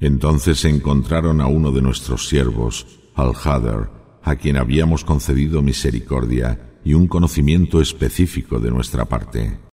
Entonces encontraron a uno de nuestros siervos, Al-Hader, a quien habíamos concedido misericordia y un conocimiento específico de nuestra parte.